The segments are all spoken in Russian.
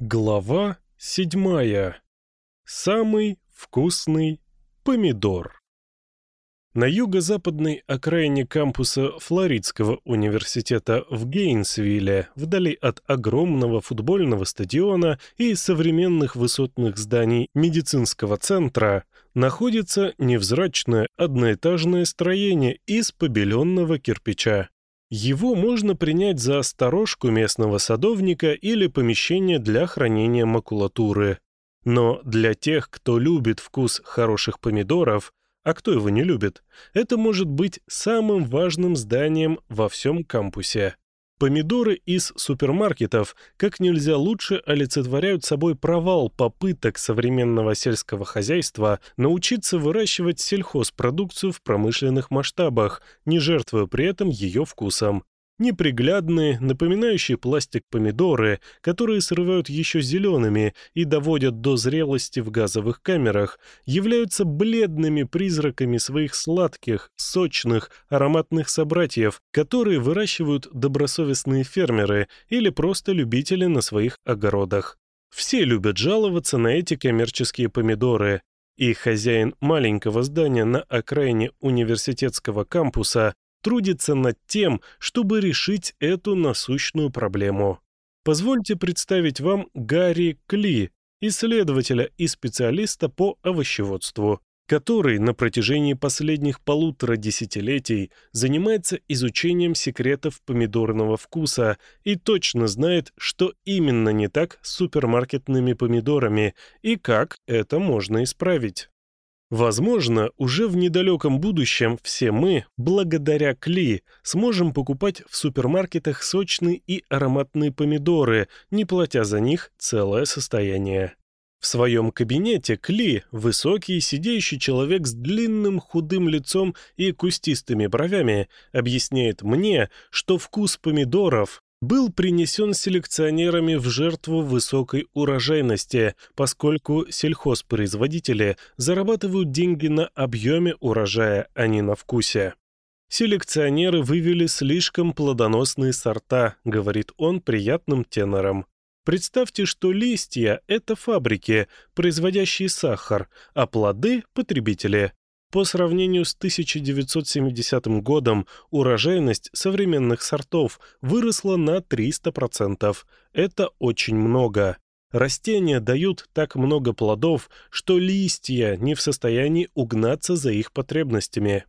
Глава седьмая. Самый вкусный помидор. На юго-западной окраине кампуса Флоридского университета в Гейнсвилле, вдали от огромного футбольного стадиона и современных высотных зданий медицинского центра, находится невзрачное одноэтажное строение из побеленного кирпича. Его можно принять за сторожку местного садовника или помещение для хранения макулатуры. Но для тех, кто любит вкус хороших помидоров, а кто его не любит, это может быть самым важным зданием во всем кампусе. Помидоры из супермаркетов как нельзя лучше олицетворяют собой провал попыток современного сельского хозяйства научиться выращивать сельхозпродукцию в промышленных масштабах, не жертвуя при этом ее вкусом. Неприглядные, напоминающие пластик помидоры, которые срывают еще зелеными и доводят до зрелости в газовых камерах, являются бледными призраками своих сладких, сочных, ароматных собратьев, которые выращивают добросовестные фермеры или просто любители на своих огородах. Все любят жаловаться на эти коммерческие помидоры, и хозяин маленького здания на окраине университетского кампуса трудится над тем, чтобы решить эту насущную проблему. Позвольте представить вам Гарри Кли, исследователя и специалиста по овощеводству, который на протяжении последних полутора десятилетий занимается изучением секретов помидорного вкуса и точно знает, что именно не так с супермаркетными помидорами и как это можно исправить. Возможно, уже в недалеком будущем все мы, благодаря Кли, сможем покупать в супермаркетах сочные и ароматные помидоры, не платя за них целое состояние. В своем кабинете Кли, высокий сидящий человек с длинным худым лицом и кустистыми бровями, объясняет мне, что вкус помидоров был принесен селекционерами в жертву высокой урожайности, поскольку сельхозпроизводители зарабатывают деньги на объеме урожая, а не на вкусе. «Селекционеры вывели слишком плодоносные сорта», — говорит он приятным тенором. Представьте, что листья — это фабрики, производящие сахар, а плоды — потребители. По сравнению с 1970 годом урожайность современных сортов выросла на 300%. Это очень много. Растения дают так много плодов, что листья не в состоянии угнаться за их потребностями.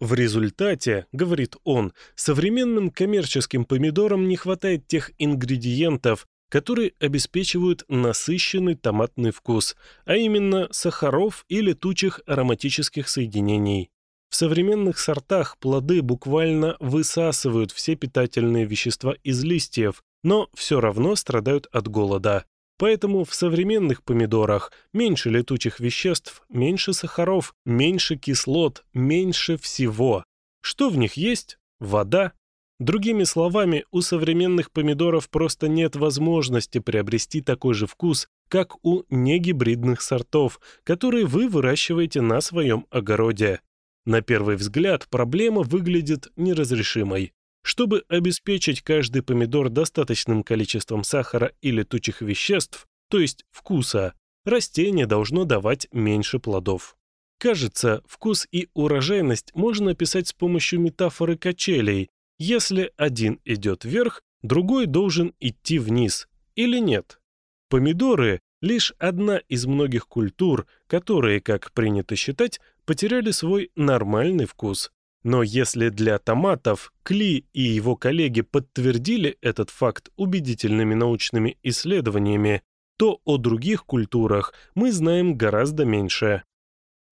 В результате, говорит он, современным коммерческим помидорам не хватает тех ингредиентов, которые обеспечивают насыщенный томатный вкус, а именно сахаров и летучих ароматических соединений. В современных сортах плоды буквально высасывают все питательные вещества из листьев, но все равно страдают от голода. Поэтому в современных помидорах меньше летучих веществ, меньше сахаров, меньше кислот, меньше всего. Что в них есть? Вода, Другими словами, у современных помидоров просто нет возможности приобрести такой же вкус, как у негибридных сортов, которые вы выращиваете на своем огороде. На первый взгляд проблема выглядит неразрешимой. Чтобы обеспечить каждый помидор достаточным количеством сахара и летучих веществ, то есть вкуса, растение должно давать меньше плодов. Кажется, вкус и урожайность можно описать с помощью метафоры качелей, если один идет вверх, другой должен идти вниз, или нет? Помидоры – лишь одна из многих культур, которые, как принято считать, потеряли свой нормальный вкус. Но если для томатов Кли и его коллеги подтвердили этот факт убедительными научными исследованиями, то о других культурах мы знаем гораздо меньше.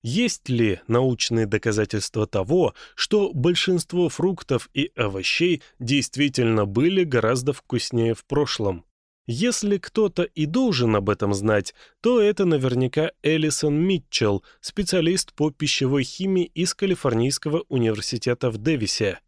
Есть ли научные доказательства того, что большинство фруктов и овощей действительно были гораздо вкуснее в прошлом? Если кто-то и должен об этом знать, то это наверняка Элисон Митчелл, специалист по пищевой химии из Калифорнийского университета в Дэвисе.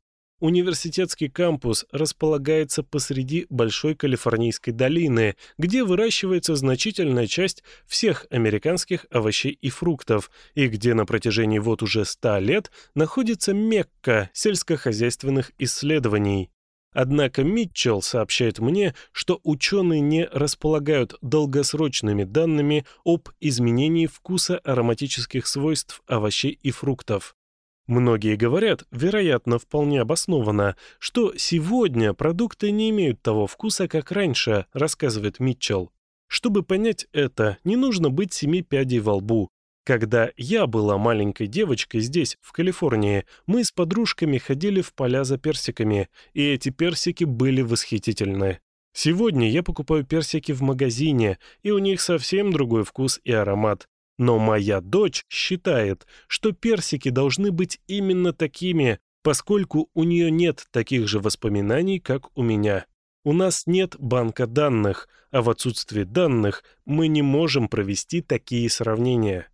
Университетский кампус располагается посреди Большой Калифорнийской долины, где выращивается значительная часть всех американских овощей и фруктов, и где на протяжении вот уже 100 лет находится Мекка сельскохозяйственных исследований. Однако Митчелл сообщает мне, что ученые не располагают долгосрочными данными об изменении вкуса ароматических свойств овощей и фруктов. Многие говорят, вероятно, вполне обоснованно, что сегодня продукты не имеют того вкуса, как раньше, рассказывает Митчелл. Чтобы понять это, не нужно быть семи пядей во лбу. Когда я была маленькой девочкой здесь, в Калифорнии, мы с подружками ходили в поля за персиками, и эти персики были восхитительны. Сегодня я покупаю персики в магазине, и у них совсем другой вкус и аромат. Но моя дочь считает, что персики должны быть именно такими, поскольку у нее нет таких же воспоминаний, как у меня. У нас нет банка данных, а в отсутствии данных мы не можем провести такие сравнения.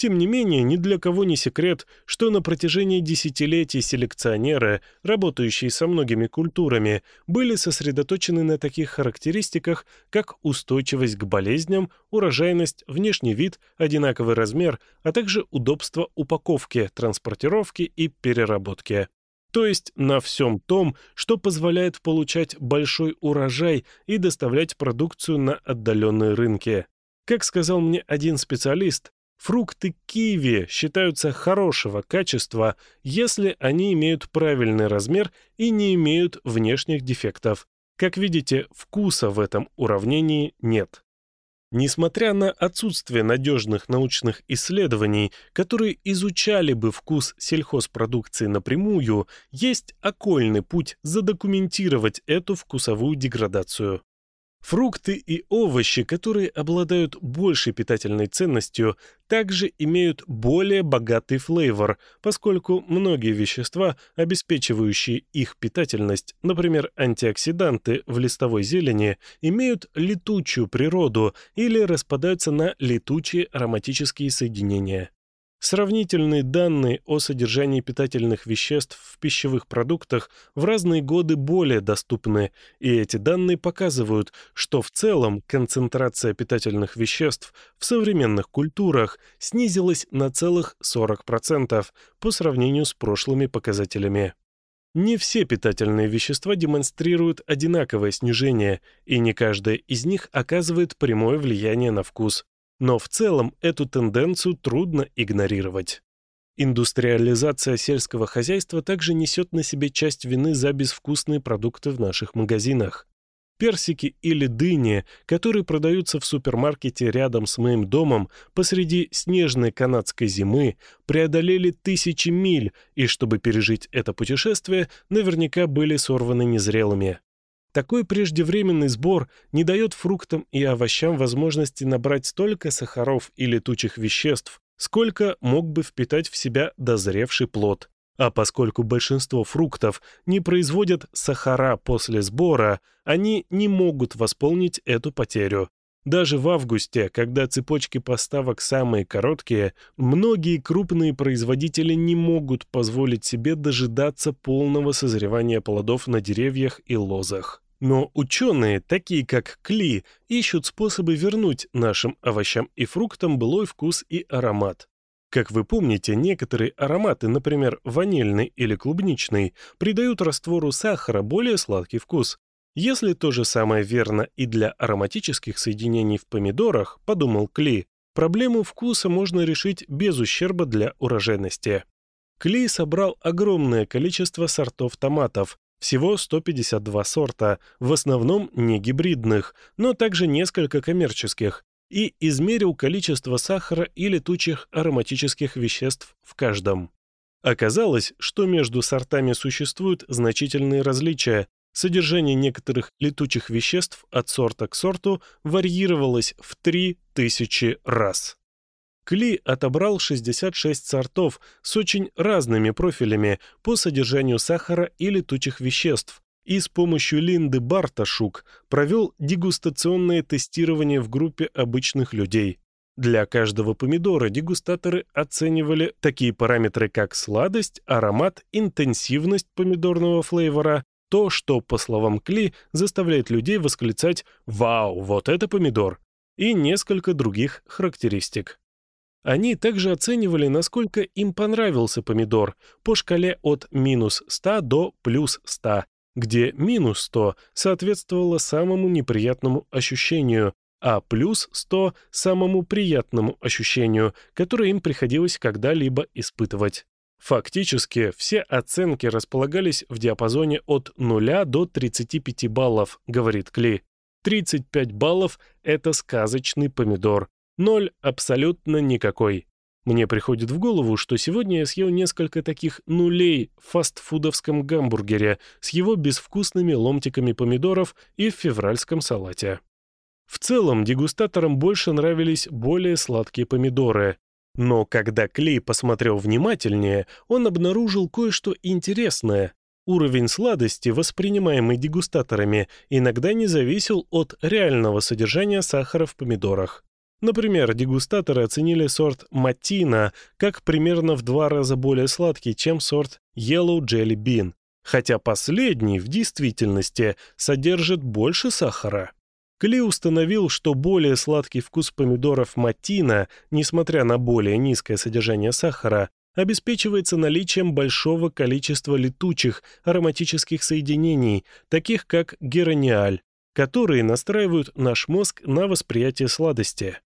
Тем не менее, ни для кого не секрет, что на протяжении десятилетий селекционеры, работающие со многими культурами, были сосредоточены на таких характеристиках, как устойчивость к болезням, урожайность, внешний вид, одинаковый размер, а также удобство упаковки, транспортировки и переработки. То есть на всем том, что позволяет получать большой урожай и доставлять продукцию на отдаленные рынки. Как сказал мне один специалист, Фрукты киви считаются хорошего качества, если они имеют правильный размер и не имеют внешних дефектов. Как видите, вкуса в этом уравнении нет. Несмотря на отсутствие надежных научных исследований, которые изучали бы вкус сельхозпродукции напрямую, есть окольный путь задокументировать эту вкусовую деградацию. Фрукты и овощи, которые обладают большей питательной ценностью, также имеют более богатый флейвор, поскольку многие вещества, обеспечивающие их питательность, например, антиоксиданты в листовой зелени, имеют летучую природу или распадаются на летучие ароматические соединения. Сравнительные данные о содержании питательных веществ в пищевых продуктах в разные годы более доступны, и эти данные показывают, что в целом концентрация питательных веществ в современных культурах снизилась на целых 40% по сравнению с прошлыми показателями. Не все питательные вещества демонстрируют одинаковое снижение, и не каждое из них оказывает прямое влияние на вкус. Но в целом эту тенденцию трудно игнорировать. Индустриализация сельского хозяйства также несет на себе часть вины за безвкусные продукты в наших магазинах. Персики или дыни, которые продаются в супермаркете рядом с моим домом посреди снежной канадской зимы, преодолели тысячи миль, и чтобы пережить это путешествие, наверняка были сорваны незрелыми. Такой преждевременный сбор не дает фруктам и овощам возможности набрать столько сахаров и летучих веществ, сколько мог бы впитать в себя дозревший плод. А поскольку большинство фруктов не производят сахара после сбора, они не могут восполнить эту потерю. Даже в августе, когда цепочки поставок самые короткие, многие крупные производители не могут позволить себе дожидаться полного созревания плодов на деревьях и лозах. Но ученые, такие как Кли, ищут способы вернуть нашим овощам и фруктам былой вкус и аромат. Как вы помните, некоторые ароматы, например, ванильный или клубничный, придают раствору сахара более сладкий вкус, если то же самое верно и для ароматических соединений в помидорах, подумал Кли, проблему вкуса можно решить без ущерба для урожайности. Кли собрал огромное количество сортов томатов, всего 152 сорта, в основном не гибридных, но также несколько коммерческих, и измерил количество сахара и летучих ароматических веществ в каждом. Оказалось, что между сортами существуют значительные различия, Содержание некоторых летучих веществ от сорта к сорту варьировалось в 3000 раз. Кли отобрал 66 сортов с очень разными профилями по содержанию сахара и летучих веществ и с помощью Линды Барташук провел дегустационное тестирование в группе обычных людей. Для каждого помидора дегустаторы оценивали такие параметры, как сладость, аромат, интенсивность помидорного флейвора, то, что, по словам Кли, заставляет людей восклицать «Вау, вот это помидор!» и несколько других характеристик. Они также оценивали, насколько им понравился помидор по шкале от минус 100 до плюс 100, где минус 100 соответствовало самому неприятному ощущению, а плюс 100 – самому приятному ощущению, которое им приходилось когда-либо испытывать. Фактически все оценки располагались в диапазоне от 0 до 35 баллов, говорит Кли. 35 баллов – это сказочный помидор. 0 – абсолютно никакой. Мне приходит в голову, что сегодня я съел несколько таких нулей в фастфудовском гамбургере с его безвкусными ломтиками помидоров и в февральском салате. В целом, дегустаторам больше нравились более сладкие помидоры, но когда Клей посмотрел внимательнее, он обнаружил кое-что интересное. Уровень сладости, воспринимаемый дегустаторами, иногда не зависел от реального содержания сахара в помидорах. Например, дегустаторы оценили сорт «Матина» как примерно в два раза более сладкий, чем сорт «Yellow Jelly Bean», хотя последний в действительности содержит больше сахара. Кли установил, что более сладкий вкус помидоров матина, несмотря на более низкое содержание сахара, обеспечивается наличием большого количества летучих ароматических соединений, таких как гераниаль, которые настраивают наш мозг на восприятие сладости.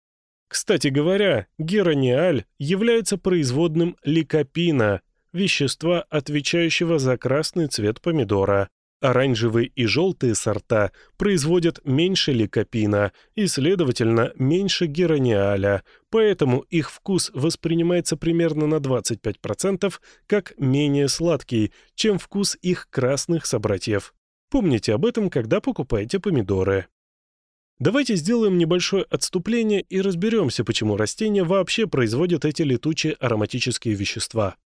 Кстати говоря, гераниаль является производным ликопина, вещества, отвечающего за красный цвет помидора, Оранжевые и желтые сорта производят меньше ликопина и, следовательно, меньше гераниаля, поэтому их вкус воспринимается примерно на 25% как менее сладкий, чем вкус их красных собратьев. Помните об этом, когда покупаете помидоры. Давайте сделаем небольшое отступление и разберемся, почему растения вообще производят эти летучие ароматические вещества.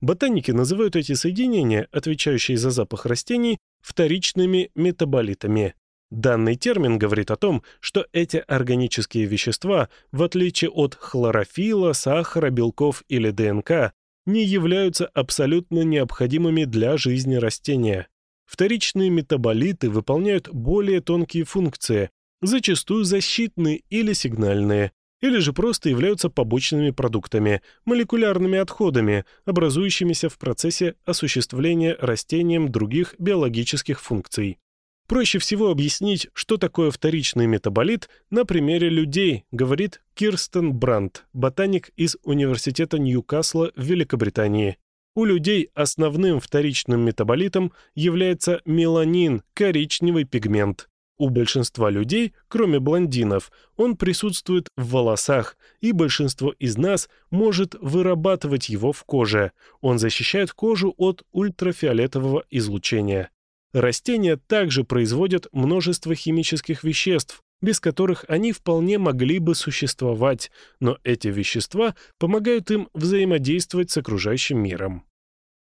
Ботаники называют эти соединения, отвечающие за запах растений, вторичными метаболитами. Данный термин говорит о том, что эти органические вещества, в отличие от хлорофила, сахара, белков или ДНК, не являются абсолютно необходимыми для жизни растения. Вторичные метаболиты выполняют более тонкие функции, зачастую защитные или сигнальные, или же просто являются побочными продуктами, молекулярными отходами, образующимися в процессе осуществления растением других биологических функций. Проще всего объяснить, что такое вторичный метаболит на примере людей, говорит Кирстен Брандт, ботаник из Университета Ньюкасла в Великобритании. У людей основным вторичным метаболитом является меланин, коричневый пигмент. У большинства людей, кроме блондинов, он присутствует в волосах, и большинство из нас может вырабатывать его в коже. Он защищает кожу от ультрафиолетового излучения. Растения также производят множество химических веществ, без которых они вполне могли бы существовать, но эти вещества помогают им взаимодействовать с окружающим миром.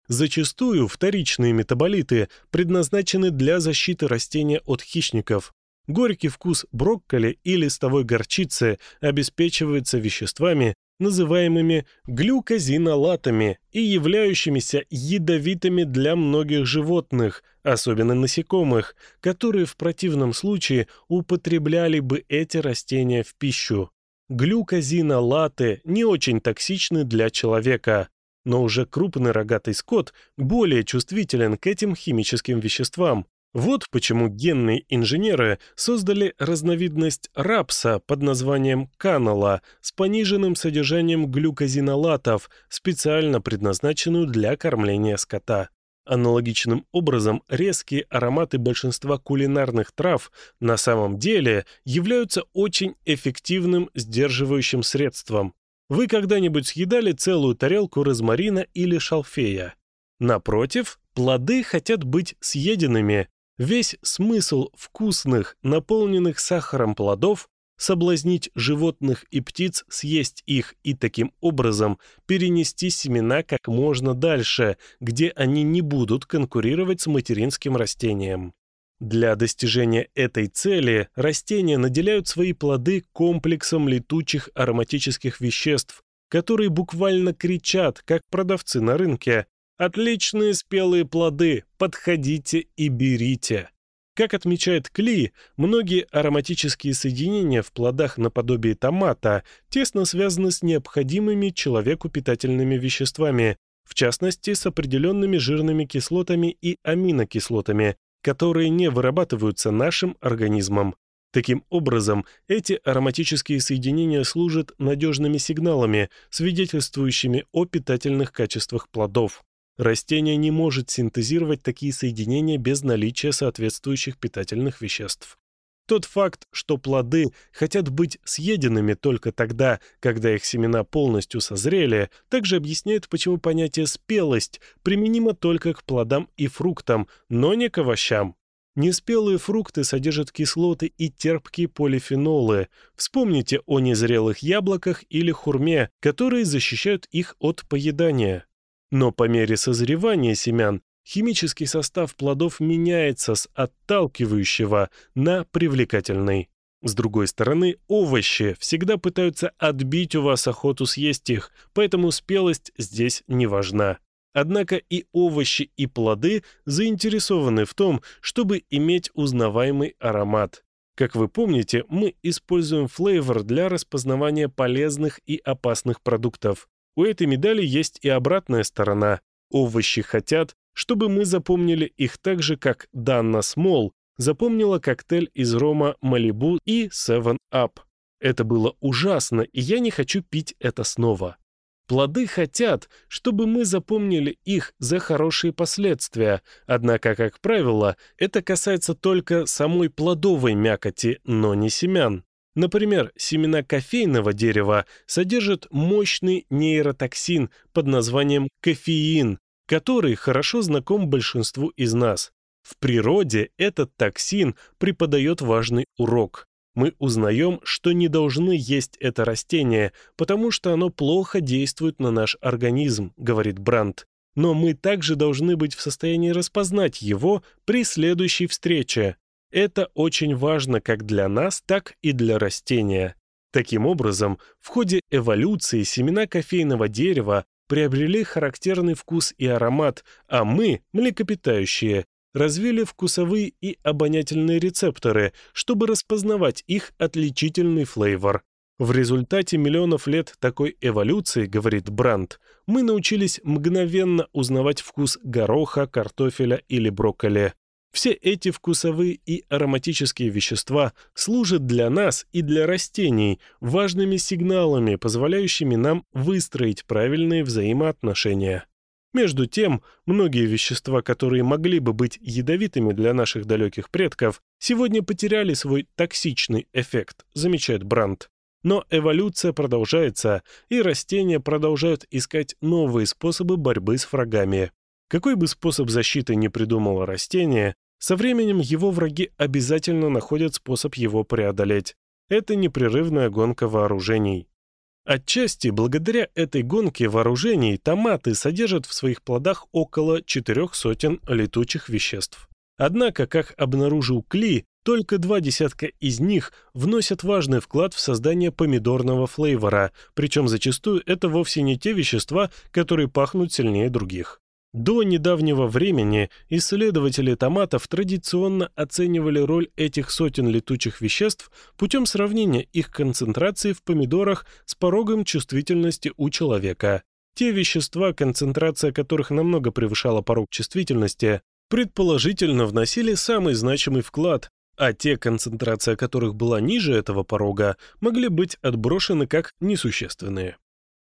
Зачастую вторичные метаболиты предназначены для защиты растения от хищников. Горький вкус брокколи и листовой горчицы обеспечивается веществами, называемыми глюкозинолатами и являющимися ядовитыми для многих животных, особенно насекомых, которые в противном случае употребляли бы эти растения в пищу. Глюкозинолаты не очень токсичны для человека но уже крупный рогатый скот более чувствителен к этим химическим веществам. Вот почему генные инженеры создали разновидность рапса под названием канала с пониженным содержанием глюкозинолатов, специально предназначенную для кормления скота. Аналогичным образом резкие ароматы большинства кулинарных трав на самом деле являются очень эффективным сдерживающим средством. Вы когда-нибудь съедали целую тарелку розмарина или шалфея? Напротив, плоды хотят быть съеденными. Весь смысл вкусных, наполненных сахаром плодов – соблазнить животных и птиц съесть их и таким образом перенести семена как можно дальше, где они не будут конкурировать с материнским растением. Для достижения этой цели растения наделяют свои плоды комплексом летучих ароматических веществ, которые буквально кричат, как продавцы на рынке, «Отличные спелые плоды, подходите и берите». Как отмечает Кли, многие ароматические соединения в плодах наподобие томата тесно связаны с необходимыми человеку питательными веществами, в частности с определенными жирными кислотами и аминокислотами, которые не вырабатываются нашим организмом. Таким образом, эти ароматические соединения служат надежными сигналами, свидетельствующими о питательных качествах плодов. Растение не может синтезировать такие соединения без наличия соответствующих питательных веществ. Тот факт, что плоды хотят быть съеденными только тогда, когда их семена полностью созрели, также объясняет, почему понятие «спелость» применимо только к плодам и фруктам, но не к овощам. Неспелые фрукты содержат кислоты и терпкие полифенолы. Вспомните о незрелых яблоках или хурме, которые защищают их от поедания. Но по мере созревания семян Химический состав плодов меняется с отталкивающего на привлекательный. С другой стороны, овощи всегда пытаются отбить у вас охоту съесть их, поэтому спелость здесь не важна. Однако и овощи, и плоды заинтересованы в том, чтобы иметь узнаваемый аромат. Как вы помните, мы используем флейвор для распознавания полезных и опасных продуктов. У этой медали есть и обратная сторона. Овощи хотят, чтобы мы запомнили их так же, как Данна Смол запомнила коктейль из рома «Малибу» и Seven Up. Это было ужасно, и я не хочу пить это снова. Плоды хотят, чтобы мы запомнили их за хорошие последствия, однако, как правило, это касается только самой плодовой мякоти, но не семян. Например, семена кофейного дерева содержат мощный нейротоксин под названием кофеин, который хорошо знаком большинству из нас. В природе этот токсин преподает важный урок. Мы узнаем, что не должны есть это растение, потому что оно плохо действует на наш организм, говорит Брандт. Но мы также должны быть в состоянии распознать его при следующей встрече. Это очень важно как для нас, так и для растения. Таким образом, в ходе эволюции семена кофейного дерева приобрели характерный вкус и аромат, а мы, млекопитающие, развили вкусовые и обонятельные рецепторы, чтобы распознавать их отличительный флейвор. В результате миллионов лет такой эволюции, говорит Бранд, мы научились мгновенно узнавать вкус гороха, картофеля или брокколи. Все эти вкусовые и ароматические вещества служат для нас и для растений важными сигналами, позволяющими нам выстроить правильные взаимоотношения. Между тем, многие вещества, которые могли бы быть ядовитыми для наших далеких предков, сегодня потеряли свой токсичный эффект, замечает Брандт. Но эволюция продолжается, и растения продолжают искать новые способы борьбы с врагами. Какой бы способ защиты ни придумало растение, со временем его враги обязательно находят способ его преодолеть. Это непрерывная гонка вооружений. Отчасти благодаря этой гонке вооружений томаты содержат в своих плодах около четырех сотен летучих веществ. Однако, как обнаружил Кли, только два десятка из них вносят важный вклад в создание помидорного флейвора, причем зачастую это вовсе не те вещества, которые пахнут сильнее других. До недавнего времени исследователи томатов традиционно оценивали роль этих сотен летучих веществ путем сравнения их концентрации в помидорах с порогом чувствительности у человека. Те вещества, концентрация которых намного превышала порог чувствительности, предположительно вносили самый значимый вклад, а те, концентрация которых была ниже этого порога, могли быть отброшены как несущественные.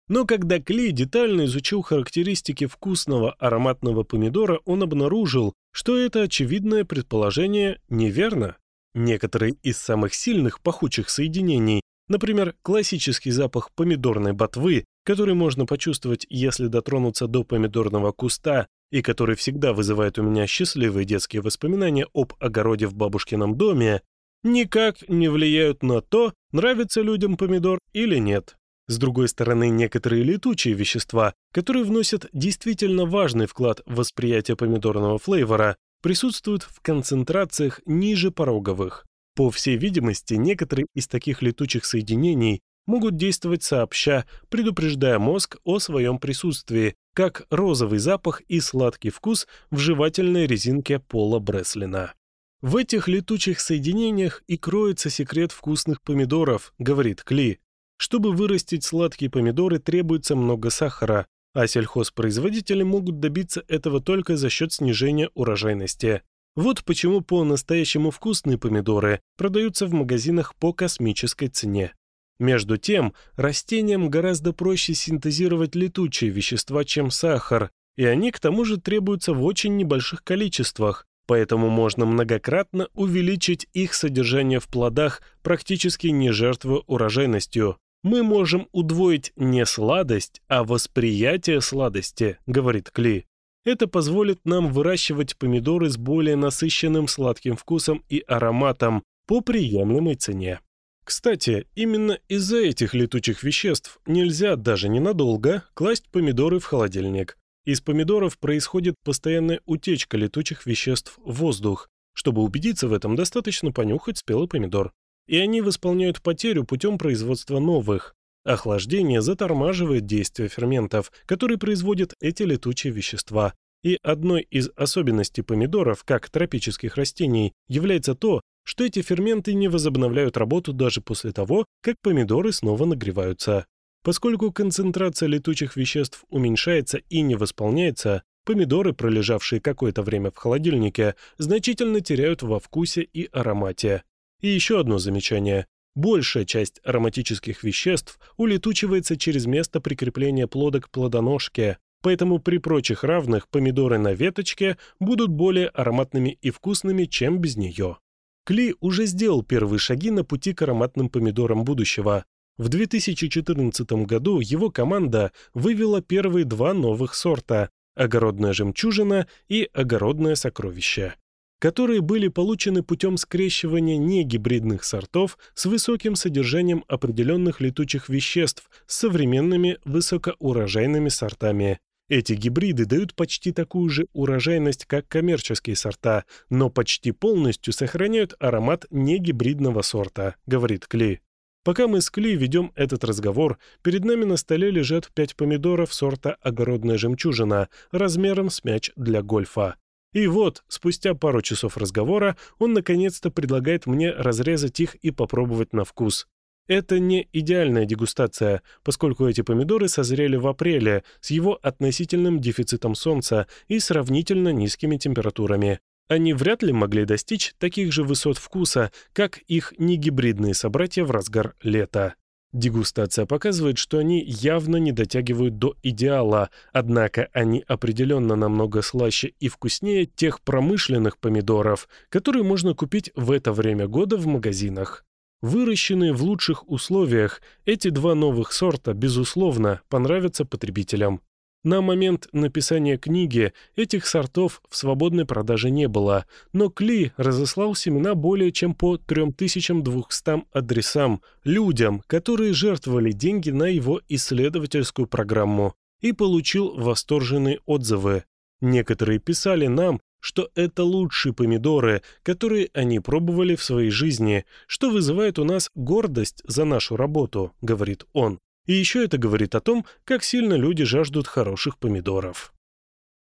Но когда Клей детально изучил характеристики вкусного ароматного помидора, он обнаружил, что это очевидное предположение неверно. Некоторые из самых сильных пахучих соединений, например, классический запах помидорной ботвы, который можно почувствовать, если дотронуться до помидорного куста, и который всегда вызывает у меня счастливые детские воспоминания об огороде в бабушкином доме, никак не влияют на то, нравится людям помидор или нет. С другой стороны, некоторые летучие вещества, которые вносят действительно важный вклад в восприятие помидорного флейвора, присутствуют в концентрациях ниже пороговых. По всей видимости, некоторые из таких летучих соединений могут действовать сообща, предупреждая мозг о своем присутствии, как розовый запах и сладкий вкус в жевательной резинке Пола Бреслина. В этих летучих соединениях и кроется секрет вкусных помидоров, говорит Кли. Чтобы вырастить сладкие помидоры, требуется много сахара, а сельхозпроизводители могут добиться этого только за счет снижения урожайности. Вот почему по-настоящему вкусные помидоры продаются в магазинах по космической цене. Между тем, растениям гораздо проще синтезировать летучие вещества, чем сахар, и они к тому же требуются в очень небольших количествах, поэтому можно многократно увеличить их содержание в плодах, практически не жертвуя урожайностью мы можем удвоить не сладость, а восприятие сладости, говорит Кли. Это позволит нам выращивать помидоры с более насыщенным сладким вкусом и ароматом по приемлемой цене. Кстати, именно из-за этих летучих веществ нельзя даже ненадолго класть помидоры в холодильник. Из помидоров происходит постоянная утечка летучих веществ в воздух. Чтобы убедиться в этом, достаточно понюхать спелый помидор и они восполняют потерю путем производства новых. Охлаждение затормаживает действие ферментов, которые производят эти летучие вещества. И одной из особенностей помидоров, как тропических растений, является то, что эти ферменты не возобновляют работу даже после того, как помидоры снова нагреваются. Поскольку концентрация летучих веществ уменьшается и не восполняется, помидоры, пролежавшие какое-то время в холодильнике, значительно теряют во вкусе и аромате. И еще одно замечание. Большая часть ароматических веществ улетучивается через место прикрепления плода к плодоножке, поэтому при прочих равных помидоры на веточке будут более ароматными и вкусными, чем без нее. Кли уже сделал первые шаги на пути к ароматным помидорам будущего. В 2014 году его команда вывела первые два новых сорта – огородная жемчужина и огородное сокровище которые были получены путем скрещивания негибридных сортов с высоким содержанием определенных летучих веществ с современными высокоурожайными сортами. Эти гибриды дают почти такую же урожайность, как коммерческие сорта, но почти полностью сохраняют аромат негибридного сорта, говорит Кли. Пока мы с Кли ведем этот разговор, перед нами на столе лежат пять помидоров сорта «Огородная жемчужина» размером с мяч для гольфа. И вот, спустя пару часов разговора, он наконец-то предлагает мне разрезать их и попробовать на вкус. Это не идеальная дегустация, поскольку эти помидоры созрели в апреле с его относительным дефицитом солнца и сравнительно низкими температурами. Они вряд ли могли достичь таких же высот вкуса, как их негибридные собратья в разгар лета. Дегустация показывает, что они явно не дотягивают до идеала, однако они определенно намного слаще и вкуснее тех промышленных помидоров, которые можно купить в это время года в магазинах. Выращенные в лучших условиях, эти два новых сорта, безусловно, понравятся потребителям. На момент написания книги этих сортов в свободной продаже не было, но Кли разослал семена более чем по 3200 адресам, людям, которые жертвовали деньги на его исследовательскую программу, и получил восторженные отзывы. Некоторые писали нам, что это лучшие помидоры, которые они пробовали в своей жизни, что вызывает у нас гордость за нашу работу, говорит он. И еще это говорит о том, как сильно люди жаждут хороших помидоров.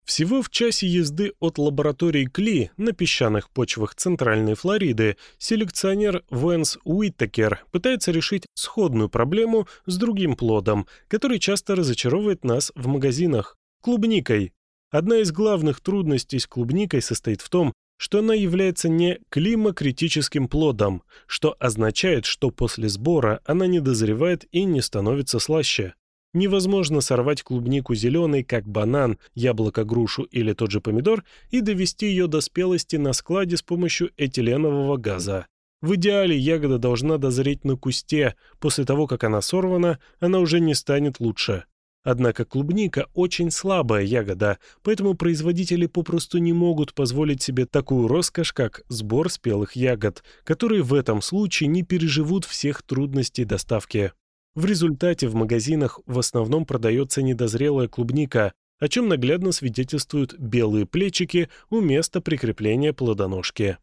Всего в часе езды от лаборатории Кли на песчаных почвах Центральной Флориды селекционер Вэнс Уиттекер пытается решить сходную проблему с другим плодом, который часто разочаровывает нас в магазинах – клубникой. Одна из главных трудностей с клубникой состоит в том, что она является не климакритическим плодом, что означает, что после сбора она не дозревает и не становится слаще. Невозможно сорвать клубнику зеленой, как банан, яблоко, грушу или тот же помидор, и довести ее до спелости на складе с помощью этиленового газа. В идеале ягода должна дозреть на кусте, после того, как она сорвана, она уже не станет лучше. Однако клубника очень слабая ягода, поэтому производители попросту не могут позволить себе такую роскошь, как сбор спелых ягод, которые в этом случае не переживут всех трудностей доставки. В результате в магазинах в основном продается недозрелая клубника, о чем наглядно свидетельствуют белые плечики у места прикрепления плодоножки.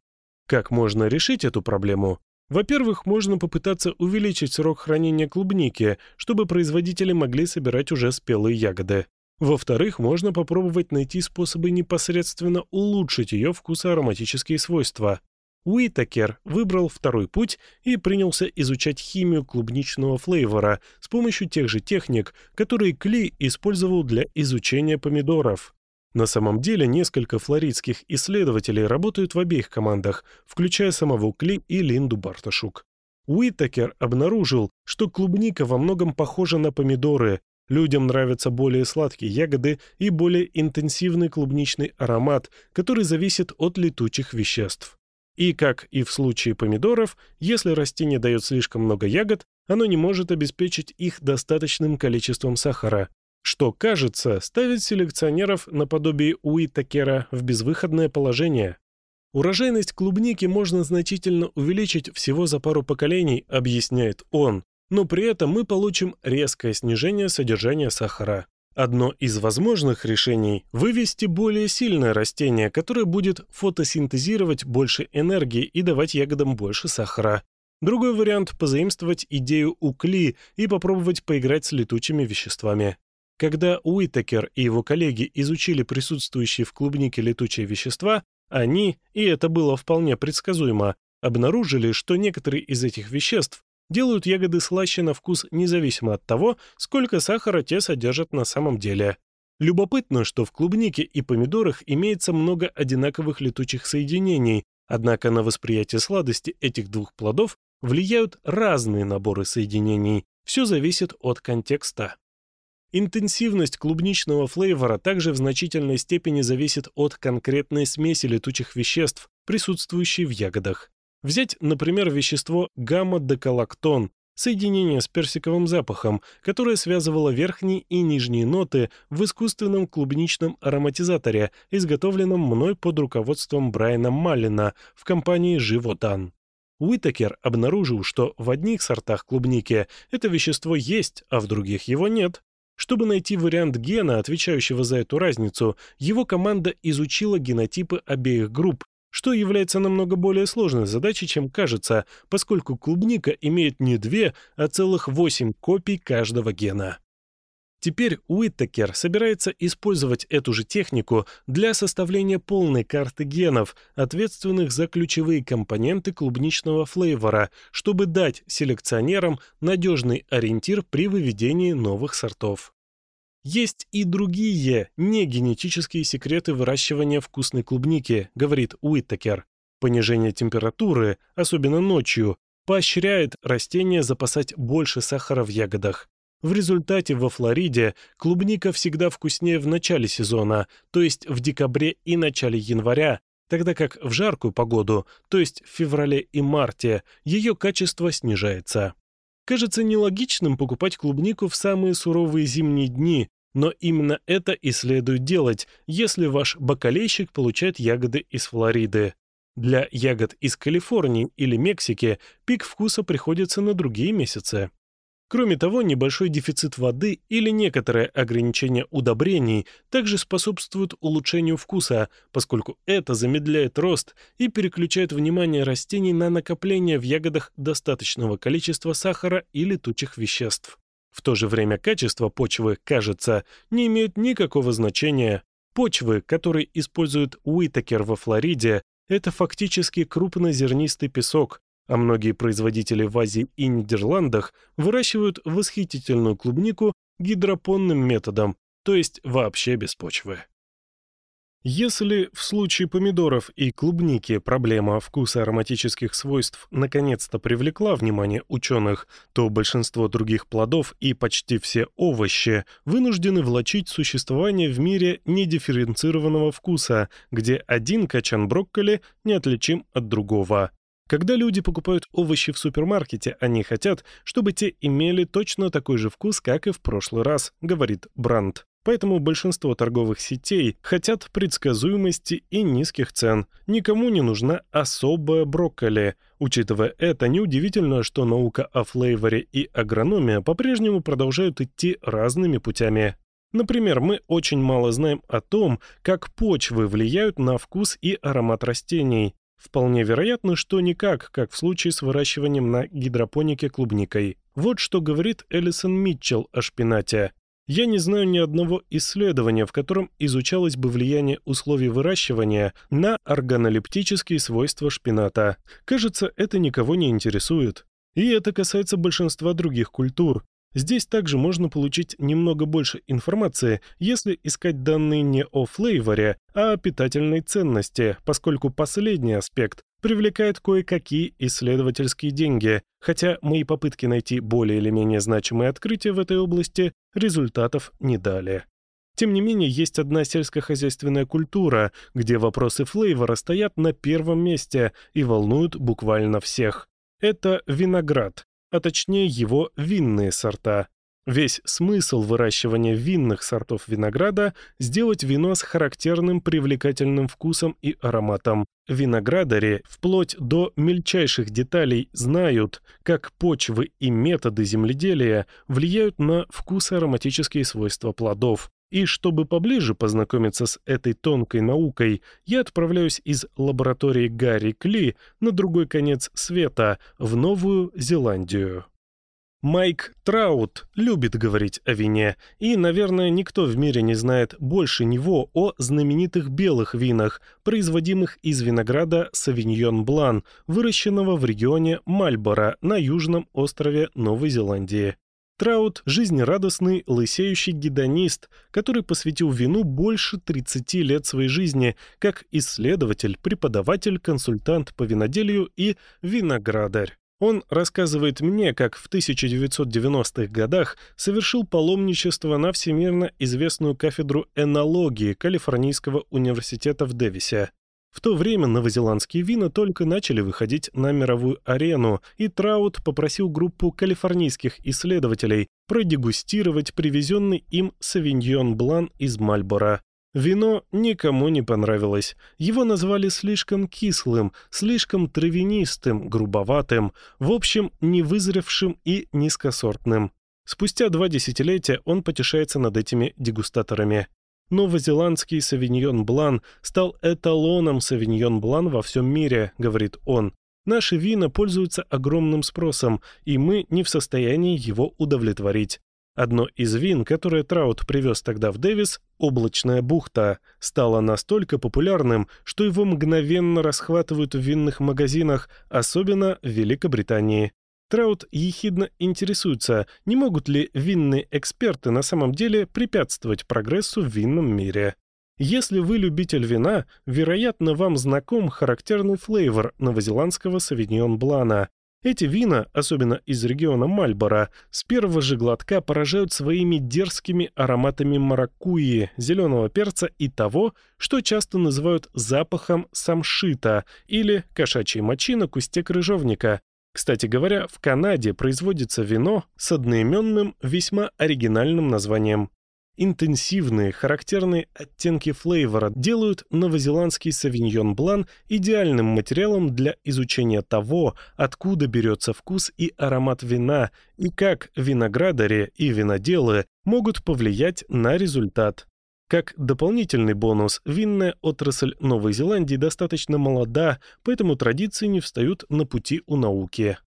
Как можно решить эту проблему? Во-первых, можно попытаться увеличить срок хранения клубники, чтобы производители могли собирать уже спелые ягоды. Во-вторых, можно попробовать найти способы непосредственно улучшить ее вкусоароматические свойства. Уитакер выбрал второй путь и принялся изучать химию клубничного флейвора с помощью тех же техник, которые Кли использовал для изучения помидоров. На самом деле, несколько флоридских исследователей работают в обеих командах, включая самого Кли и Линду Барташук. Уитакер обнаружил, что клубника во многом похожа на помидоры. Людям нравятся более сладкие ягоды и более интенсивный клубничный аромат, который зависит от летучих веществ. И, как и в случае помидоров, если растение дает слишком много ягод, оно не может обеспечить их достаточным количеством сахара что, кажется, ставит селекционеров наподобие Уитакера в безвыходное положение. Урожайность клубники можно значительно увеличить всего за пару поколений, объясняет он, но при этом мы получим резкое снижение содержания сахара. Одно из возможных решений – вывести более сильное растение, которое будет фотосинтезировать больше энергии и давать ягодам больше сахара. Другой вариант – позаимствовать идею у Кли и попробовать поиграть с летучими веществами. Когда Уитакер и его коллеги изучили присутствующие в клубнике летучие вещества, они, и это было вполне предсказуемо, обнаружили, что некоторые из этих веществ делают ягоды слаще на вкус независимо от того, сколько сахара те содержат на самом деле. Любопытно, что в клубнике и помидорах имеется много одинаковых летучих соединений, однако на восприятие сладости этих двух плодов влияют разные наборы соединений. Все зависит от контекста. Интенсивность клубничного флейвора также в значительной степени зависит от конкретной смеси летучих веществ, присутствующей в ягодах. Взять, например, вещество гамма-деколактон, соединение с персиковым запахом, которое связывало верхние и нижние ноты в искусственном клубничном ароматизаторе, изготовленном мной под руководством Брайана Маллина в компании «Животан». Уитакер обнаружил, что в одних сортах клубники это вещество есть, а в других его нет. Чтобы найти вариант гена, отвечающего за эту разницу, его команда изучила генотипы обеих групп, что является намного более сложной задачей, чем кажется, поскольку клубника имеет не две, а целых восемь копий каждого гена. Теперь Уиттекер собирается использовать эту же технику для составления полной карты генов, ответственных за ключевые компоненты клубничного флейвора, чтобы дать селекционерам надежный ориентир при выведении новых сортов. Есть и другие негенетические секреты выращивания вкусной клубники, говорит Уиттекер. Понижение температуры, особенно ночью, поощряет растения запасать больше сахара в ягодах. В результате во Флориде клубника всегда вкуснее в начале сезона, то есть в декабре и начале января, тогда как в жаркую погоду, то есть в феврале и марте, ее качество снижается. Кажется нелогичным покупать клубнику в самые суровые зимние дни, но именно это и следует делать, если ваш бакалейщик получает ягоды из Флориды. Для ягод из Калифорнии или Мексики пик вкуса приходится на другие месяцы. Кроме того, небольшой дефицит воды или некоторое ограничение удобрений также способствуют улучшению вкуса, поскольку это замедляет рост и переключает внимание растений на накопление в ягодах достаточного количества сахара и летучих веществ. В то же время качество почвы, кажется, не имеет никакого значения. Почвы, которые используют Уитакер во Флориде, это фактически крупнозернистый песок, а многие производители в Азии и Нидерландах выращивают восхитительную клубнику гидропонным методом, то есть вообще без почвы. Если в случае помидоров и клубники проблема вкуса ароматических свойств наконец-то привлекла внимание ученых, то большинство других плодов и почти все овощи вынуждены влачить существование в мире недифференцированного вкуса, где один качан брокколи неотличим от другого. Когда люди покупают овощи в супермаркете, они хотят, чтобы те имели точно такой же вкус, как и в прошлый раз, говорит Бранд. Поэтому большинство торговых сетей хотят предсказуемости и низких цен. Никому не нужна особая брокколи. Учитывая это, неудивительно, что наука о флейворе и агрономия по-прежнему продолжают идти разными путями. Например, мы очень мало знаем о том, как почвы влияют на вкус и аромат растений. Вполне вероятно, что никак, как в случае с выращиванием на гидропонике клубникой. Вот что говорит Эллисон Митчелл о шпинате. Я не знаю ни одного исследования, в котором изучалось бы влияние условий выращивания на органолептические свойства шпината. Кажется, это никого не интересует. И это касается большинства других культур. Здесь также можно получить немного больше информации, если искать данные не о флейворе, а о питательной ценности, поскольку последний аспект привлекает кое-какие исследовательские деньги, хотя мои попытки найти более или менее значимые открытия в этой области результатов не дали. Тем не менее, есть одна сельскохозяйственная культура, где вопросы флейвора стоят на первом месте и волнуют буквально всех. Это виноград, а точнее его винные сорта. Весь смысл выращивания винных сортов винограда – сделать вино с характерным привлекательным вкусом и ароматом. Виноградари вплоть до мельчайших деталей знают, как почвы и методы земледелия влияют на вкус и ароматические свойства плодов. И чтобы поближе познакомиться с этой тонкой наукой, я отправляюсь из лаборатории Гарри Кли на другой конец света, в Новую Зеландию. Майк Траут любит говорить о вине, и, наверное, никто в мире не знает больше него о знаменитых белых винах, производимых из винограда Савиньон Блан, выращенного в регионе Мальборо на южном острове Новой Зеландии. Траут – жизнерадостный, лысеющий гедонист, который посвятил вину больше 30 лет своей жизни как исследователь, преподаватель, консультант по виноделию и виноградарь. Он рассказывает мне, как в 1990-х годах совершил паломничество на всемирно известную кафедру энологии Калифорнийского университета в Дэвисе. В то время новозеландские вина только начали выходить на мировую арену, и Траут попросил группу калифорнийских исследователей продегустировать привезенный им савиньон блан из Мальбора. Вино никому не понравилось. Его назвали слишком кислым, слишком травянистым, грубоватым, в общем, невызревшим и низкосортным. Спустя два десятилетия он потешается над этими дегустаторами. Новозеландский савиньон Блан стал эталоном савиньон Блан во всем мире, говорит он. Наши вина пользуются огромным спросом, и мы не в состоянии его удовлетворить. Одно из вин, которое Траут привез тогда в Дэвис, «Облачная бухта», стало настолько популярным, что его мгновенно расхватывают в винных магазинах, особенно в Великобритании. Траут ехидно интересуется, не могут ли винные эксперты на самом деле препятствовать прогрессу в винном мире. Если вы любитель вина, вероятно, вам знаком характерный флейвор новозеландского савиньон блана. Эти вина, особенно из региона Мальборо, с первого же глотка поражают своими дерзкими ароматами маракуйи, зеленого перца и того, что часто называют запахом самшита или кошачьей мочи на кусте крыжовника, кстати говоря, в Канаде производится вино с одноименным, весьма оригинальным названием. Интенсивные, характерные оттенки флейвора делают новозеландский савиньон блан идеальным материалом для изучения того, откуда берется вкус и аромат вина, и как виноградари и виноделы могут повлиять на результат. Как дополнительный бонус, винная отрасль Новой Зеландии достаточно молода, поэтому традиции не встают на пути у науки.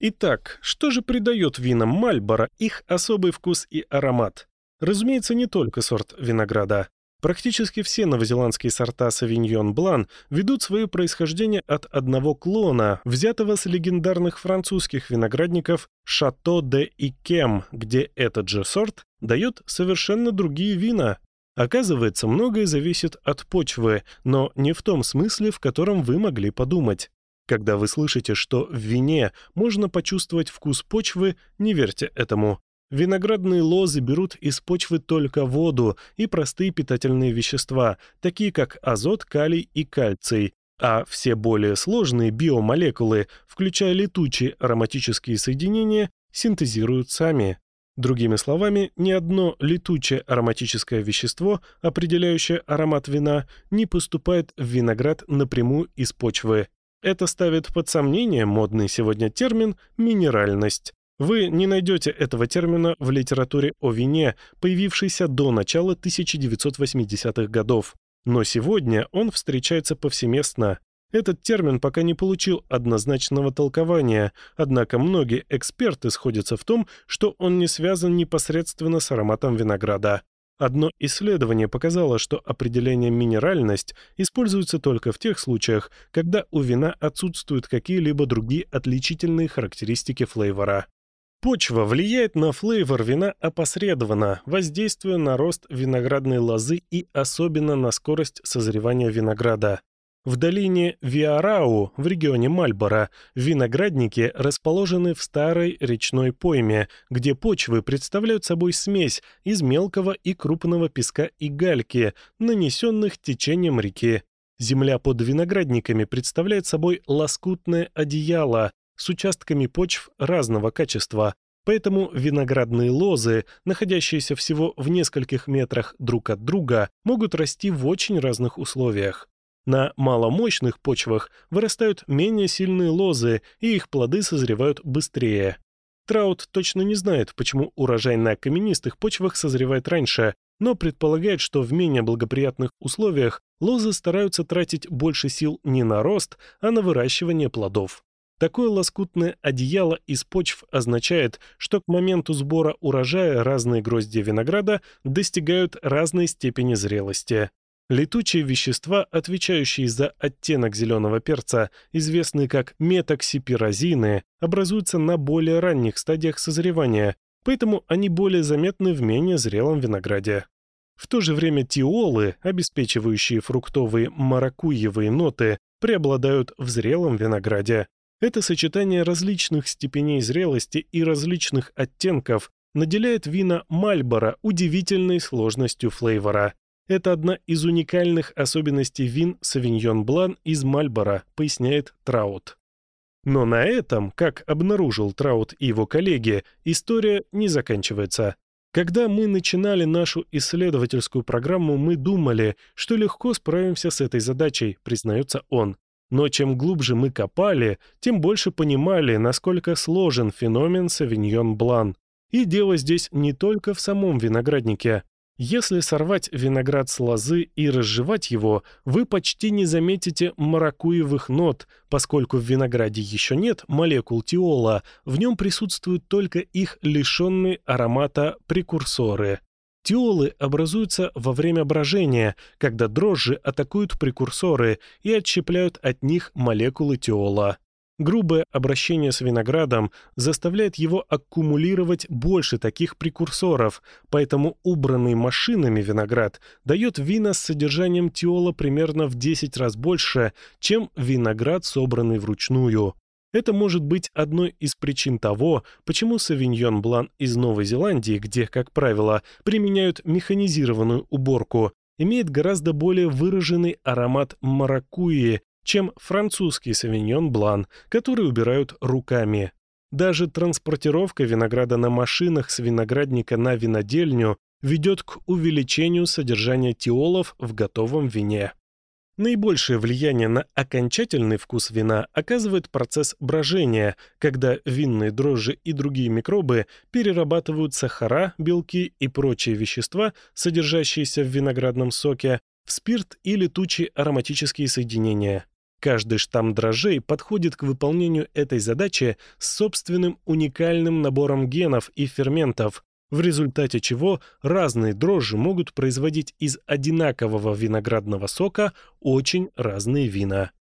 Итак, что же придает винам Мальборо их особый вкус и аромат? Разумеется, не только сорт винограда. Практически все новозеландские сорта Савиньон Блан ведут свое происхождение от одного клона, взятого с легендарных французских виноградников Шато де Икем, где этот же сорт дает совершенно другие вина, Оказывается, многое зависит от почвы, но не в том смысле, в котором вы могли подумать. Когда вы слышите, что в вине можно почувствовать вкус почвы, не верьте этому. Виноградные лозы берут из почвы только воду и простые питательные вещества, такие как азот, калий и кальций, а все более сложные биомолекулы, включая летучие ароматические соединения, синтезируют сами. Другими словами, ни одно летучее ароматическое вещество, определяющее аромат вина, не поступает в виноград напрямую из почвы. Это ставит под сомнение модный сегодня термин «минеральность». Вы не найдете этого термина в литературе о вине, появившейся до начала 1980-х годов. Но сегодня он встречается повсеместно. Этот термин пока не получил однозначного толкования, однако многие эксперты сходятся в том, что он не связан непосредственно с ароматом винограда. Одно исследование показало, что определение «минеральность» используется только в тех случаях, когда у вина отсутствуют какие-либо другие отличительные характеристики флейвора. Почва влияет на флейвор вина опосредованно, воздействуя на рост виноградной лозы и особенно на скорость созревания винограда. В долине Виарау в регионе Мальборо виноградники расположены в старой речной пойме, где почвы представляют собой смесь из мелкого и крупного песка и гальки, нанесенных течением реки. Земля под виноградниками представляет собой лоскутное одеяло с участками почв разного качества, Поэтому виноградные лозы, находящиеся всего в нескольких метрах друг от друга, могут расти в очень разных условиях. На маломощных почвах вырастают менее сильные лозы, и их плоды созревают быстрее. Траут точно не знает, почему урожай на каменистых почвах созревает раньше, но предполагает, что в менее благоприятных условиях лозы стараются тратить больше сил не на рост, а на выращивание плодов. Такое лоскутное одеяло из почв означает, что к моменту сбора урожая разные гроздья винограда достигают разной степени зрелости. Летучие вещества, отвечающие за оттенок зеленого перца, известные как метоксипирозины, образуются на более ранних стадиях созревания, поэтому они более заметны в менее зрелом винограде. В то же время тиолы, обеспечивающие фруктовые маракуевые ноты, преобладают в зрелом винограде. Это сочетание различных степеней зрелости и различных оттенков наделяет вина Мальборо удивительной сложностью флейвора. Это одна из уникальных особенностей вин «Савиньон Блан» из Мальбора, поясняет Траут. Но на этом, как обнаружил Траут и его коллеги, история не заканчивается. Когда мы начинали нашу исследовательскую программу, мы думали, что легко справимся с этой задачей, признается он. Но чем глубже мы копали, тем больше понимали, насколько сложен феномен Савиньон Блан. И дело здесь не только в самом винограднике. Если сорвать виноград с лозы и разжевать его, вы почти не заметите маракуевых нот, поскольку в винограде еще нет молекул тиола, в нем присутствуют только их лишенные аромата прекурсоры. Тиолы образуются во время брожения, когда дрожжи атакуют прекурсоры и отщепляют от них молекулы тиола. Грубое обращение с виноградом заставляет его аккумулировать больше таких прекурсоров, поэтому убранный машинами виноград дает вина с содержанием тиола примерно в 10 раз больше, чем виноград, собранный вручную. Это может быть одной из причин того, почему савиньон блан из Новой Зеландии, где, как правило, применяют механизированную уборку, имеет гораздо более выраженный аромат маракуйи, чем французский савиньон блан, который убирают руками. Даже транспортировка винограда на машинах с виноградника на винодельню ведет к увеличению содержания тиолов в готовом вине. Наибольшее влияние на окончательный вкус вина оказывает процесс брожения, когда винные дрожжи и другие микробы перерабатывают сахара, белки и прочие вещества, содержащиеся в виноградном соке, в спирт и летучие ароматические соединения. Каждый штамм дрожжей подходит к выполнению этой задачи с собственным уникальным набором генов и ферментов, в результате чего разные дрожжи могут производить из одинакового виноградного сока очень разные вина.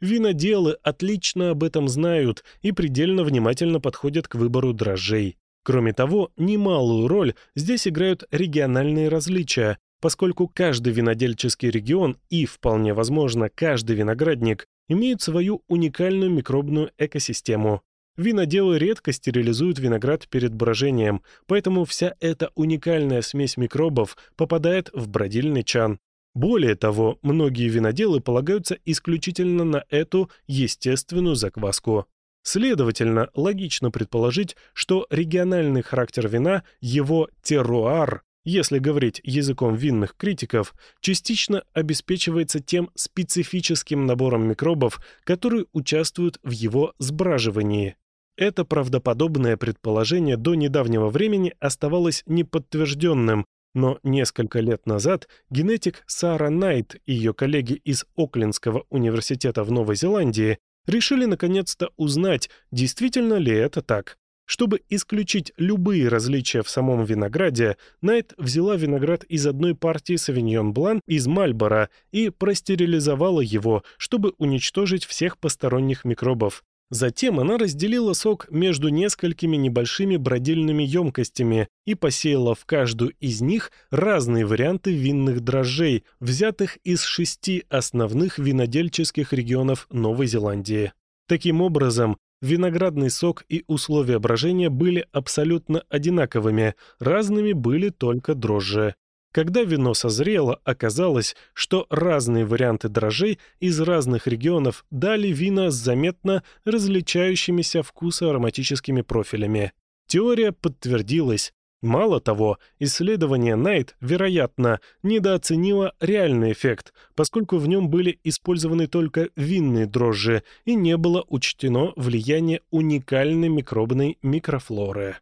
Виноделы отлично об этом знают и предельно внимательно подходят к выбору дрожжей. Кроме того, немалую роль здесь играют региональные различия, поскольку каждый винодельческий регион и, вполне возможно, каждый виноградник имеют свою уникальную микробную экосистему. Виноделы редко стерилизуют виноград перед брожением, поэтому вся эта уникальная смесь микробов попадает в бродильный чан. Более того, многие виноделы полагаются исключительно на эту естественную закваску. Следовательно, логично предположить, что региональный характер вина, его терруар, если говорить языком винных критиков, частично обеспечивается тем специфическим набором микробов, которые участвуют в его сбраживании. Это правдоподобное предположение до недавнего времени оставалось неподтвержденным, но несколько лет назад генетик Сара Найт и ее коллеги из Оклендского университета в Новой Зеландии решили наконец-то узнать, действительно ли это так. Чтобы исключить любые различия в самом винограде, Найт взяла виноград из одной партии Савиньон Блан из Мальбора и простерилизовала его, чтобы уничтожить всех посторонних микробов. Затем она разделила сок между несколькими небольшими бродильными емкостями и посеяла в каждую из них разные варианты винных дрожжей, взятых из шести основных винодельческих регионов Новой Зеландии. Таким образом, виноградный сок и условия брожения были абсолютно одинаковыми, разными были только дрожжи. Когда вино созрело, оказалось, что разные варианты дрожжей из разных регионов дали вина с заметно различающимися вкусоароматическими профилями. Теория подтвердилась, Мало того, исследование Найт, вероятно, недооценило реальный эффект, поскольку в нем были использованы только винные дрожжи и не было учтено влияние уникальной микробной микрофлоры.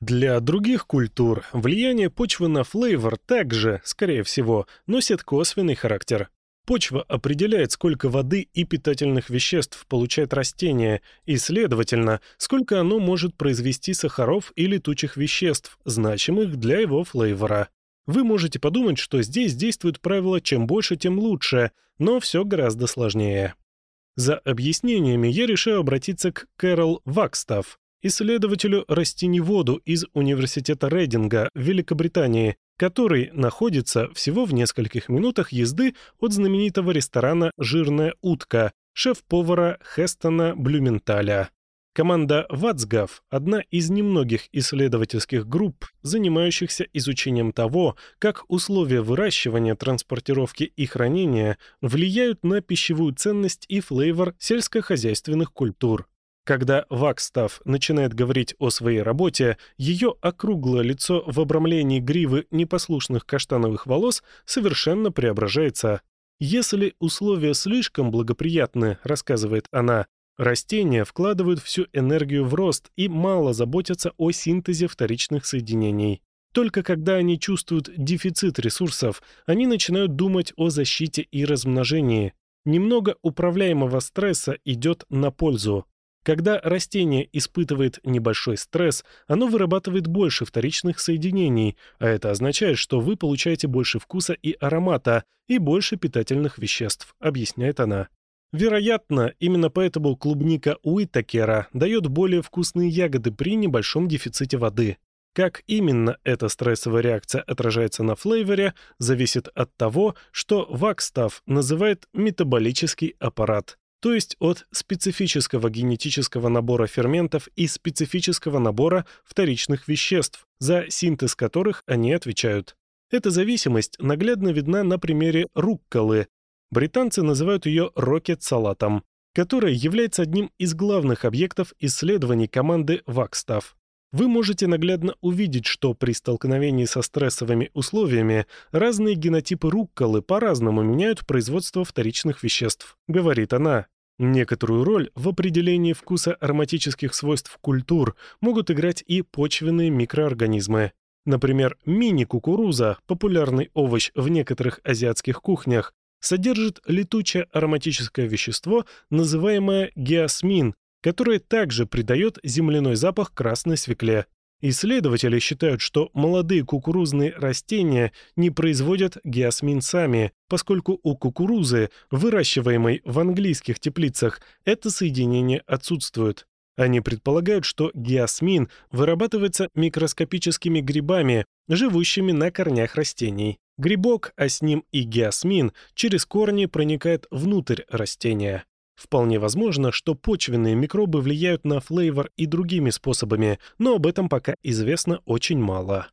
Для других культур влияние почвы на флейвор также, скорее всего, носит косвенный характер, Почва определяет, сколько воды и питательных веществ получает растение, и, следовательно, сколько оно может произвести сахаров и летучих веществ, значимых для его флейвора. Вы можете подумать, что здесь действует правило «чем больше, тем лучше», но все гораздо сложнее. За объяснениями я решаю обратиться к Кэрол Вакстав, исследователю растеневоду из Университета Рейдинга в Великобритании, который находится всего в нескольких минутах езды от знаменитого ресторана «Жирная утка» шеф-повара Хестона Блюменталя. Команда «Вацгав» – одна из немногих исследовательских групп, занимающихся изучением того, как условия выращивания, транспортировки и хранения влияют на пищевую ценность и флейвор сельскохозяйственных культур. Когда Вакстав начинает говорить о своей работе, ее округлое лицо в обрамлении гривы непослушных каштановых волос совершенно преображается. «Если условия слишком благоприятны», — рассказывает она, Растения вкладывают всю энергию в рост и мало заботятся о синтезе вторичных соединений. Только когда они чувствуют дефицит ресурсов, они начинают думать о защите и размножении. Немного управляемого стресса идет на пользу. Когда растение испытывает небольшой стресс, оно вырабатывает больше вторичных соединений, а это означает, что вы получаете больше вкуса и аромата, и больше питательных веществ, объясняет она. Вероятно, именно поэтому клубника Уитакера дает более вкусные ягоды при небольшом дефиците воды. Как именно эта стрессовая реакция отражается на флейворе, зависит от того, что Вакстав называет метаболический аппарат то есть от специфического генетического набора ферментов и специфического набора вторичных веществ, за синтез которых они отвечают. Эта зависимость наглядно видна на примере рукколы. Британцы называют ее рокет-салатом, которая является одним из главных объектов исследований команды Вакстав вы можете наглядно увидеть, что при столкновении со стрессовыми условиями разные генотипы рукколы по-разному меняют производство вторичных веществ, говорит она. Некоторую роль в определении вкуса ароматических свойств культур могут играть и почвенные микроорганизмы. Например, мини-кукуруза, популярный овощ в некоторых азиатских кухнях, содержит летучее ароматическое вещество, называемое геосмин, которое также придает земляной запах красной свекле. Исследователи считают, что молодые кукурузные растения не производят гиасмин сами, поскольку у кукурузы, выращиваемой в английских теплицах, это соединение отсутствует. Они предполагают, что гиасмин вырабатывается микроскопическими грибами, живущими на корнях растений. Грибок, а с ним и гиасмин, через корни проникает внутрь растения. Вполне возможно, что почвенные микробы влияют на флейвор и другими способами, но об этом пока известно очень мало.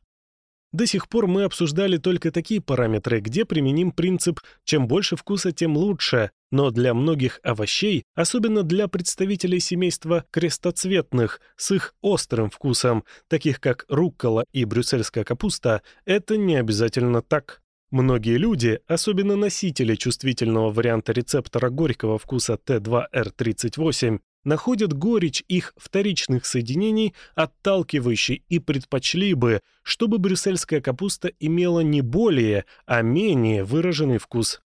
До сих пор мы обсуждали только такие параметры, где применим принцип «чем больше вкуса, тем лучше», но для многих овощей, особенно для представителей семейства крестоцветных с их острым вкусом, таких как руккола и брюссельская капуста, это не обязательно так. Многие люди, особенно носители чувствительного варианта рецептора горького вкуса Т2Р38, находят горечь их вторичных соединений отталкивающей и предпочли бы, чтобы брюссельская капуста имела не более, а менее выраженный вкус.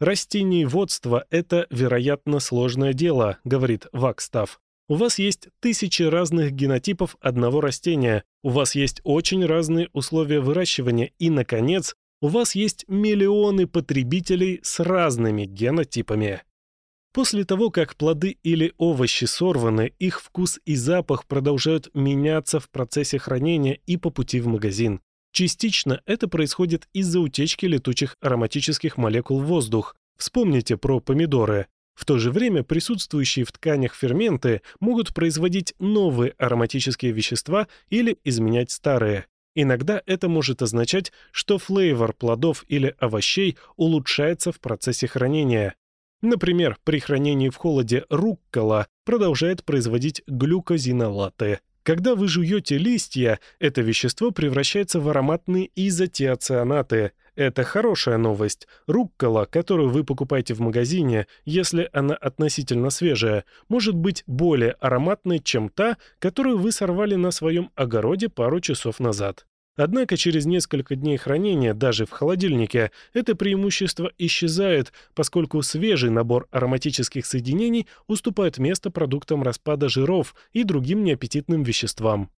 «Растениеводство – это, вероятно, сложное дело», — говорит Вакстав. У вас есть тысячи разных генотипов одного растения, у вас есть очень разные условия выращивания и, наконец, у вас есть миллионы потребителей с разными генотипами. После того, как плоды или овощи сорваны, их вкус и запах продолжают меняться в процессе хранения и по пути в магазин. Частично это происходит из-за утечки летучих ароматических молекул в воздух. Вспомните про помидоры. В то же время присутствующие в тканях ферменты могут производить новые ароматические вещества или изменять старые. Иногда это может означать, что флейвор плодов или овощей улучшается в процессе хранения. Например, при хранении в холоде руккола продолжает производить глюкозинолаты, когда вы жуете листья, это вещество превращается в ароматные изотиоцианаты. Это хорошая новость. Руккола, которую вы покупаете в магазине, если она относительно свежая, может быть более ароматной, чем та, которую вы сорвали на своем огороде пару часов назад. Однако через несколько дней хранения, даже в холодильнике, это преимущество исчезает, поскольку свежий набор ароматических соединений уступает место продуктам распада жиров и другим неаппетитным веществам.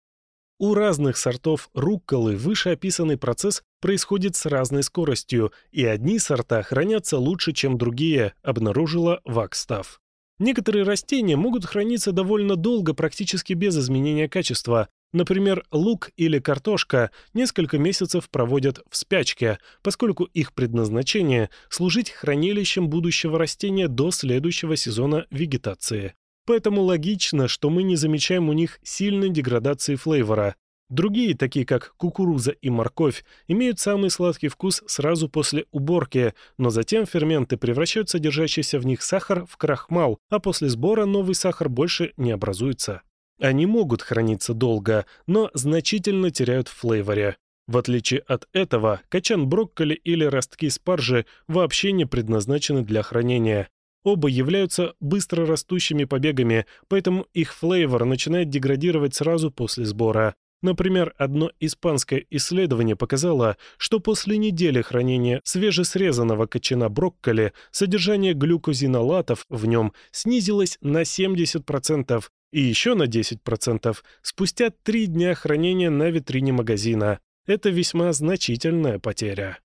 У разных сортов рукколы вышеописанный процесс происходит с разной скоростью, и одни сорта хранятся лучше, чем другие, обнаружила Вакстав. Некоторые растения могут храниться довольно долго, практически без изменения качества, Например, лук или картошка несколько месяцев проводят в спячке, поскольку их предназначение – служить хранилищем будущего растения до следующего сезона вегетации. Поэтому логично, что мы не замечаем у них сильной деградации флейвора. Другие, такие как кукуруза и морковь, имеют самый сладкий вкус сразу после уборки, но затем ферменты превращают содержащийся в них сахар в крахмал, а после сбора новый сахар больше не образуется. Они могут храниться долго, но значительно теряют в флейворе. В отличие от этого, качан брокколи или ростки спаржи вообще не предназначены для хранения. Оба являются быстро растущими побегами, поэтому их флейвор начинает деградировать сразу после сбора. Например, одно испанское исследование показало, что после недели хранения свежесрезанного кочана брокколи содержание глюкозинолатов в нем снизилось на 70% и еще на 10% спустя 3 дня хранения на витрине магазина. Это весьма значительная потеря.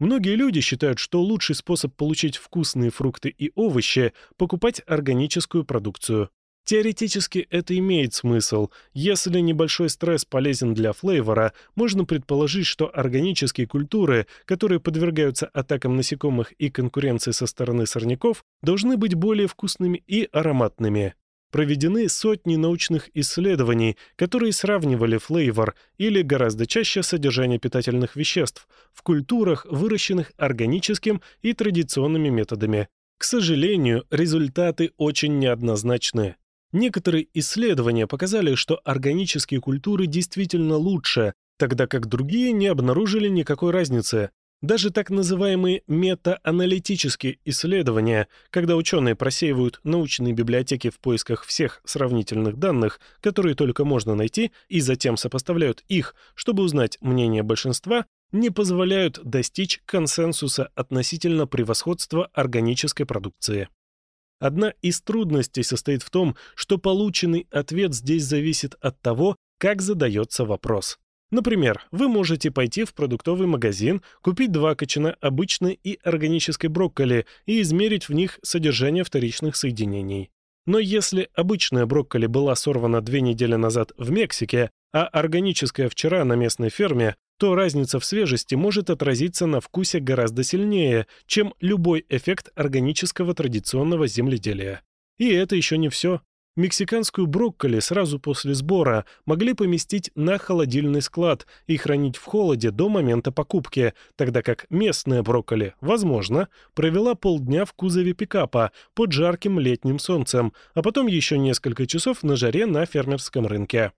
Многие люди считают, что лучший способ получить вкусные фрукты и овощи – покупать органическую продукцию. Теоретически это имеет смысл. Если небольшой стресс полезен для флейвора, можно предположить, что органические культуры, которые подвергаются атакам насекомых и конкуренции со стороны сорняков, должны быть более вкусными и ароматными. Проведены сотни научных исследований, которые сравнивали флейвор или гораздо чаще содержание питательных веществ в культурах, выращенных органическим и традиционными методами. К сожалению, результаты очень неоднозначны. Некоторые исследования показали, что органические культуры действительно лучше, тогда как другие не обнаружили никакой разницы. Даже так называемые метааналитические исследования, когда ученые просеивают научные библиотеки в поисках всех сравнительных данных, которые только можно найти, и затем сопоставляют их, чтобы узнать мнение большинства, не позволяют достичь консенсуса относительно превосходства органической продукции. Одна из трудностей состоит в том, что полученный ответ здесь зависит от того, как задается вопрос. Например, вы можете пойти в продуктовый магазин, купить два кочана обычной и органической брокколи и измерить в них содержание вторичных соединений. Но если обычная брокколи была сорвана две недели назад в Мексике, а органическая вчера на местной ферме, то разница в свежести может отразиться на вкусе гораздо сильнее, чем любой эффект органического традиционного земледелия. И это еще не все. Мексиканскую брокколи сразу после сбора могли поместить на холодильный склад и хранить в холоде до момента покупки, тогда как местная брокколи, возможно, провела полдня в кузове пикапа под жарким летним солнцем, а потом еще несколько часов на жаре на фермерском рынке.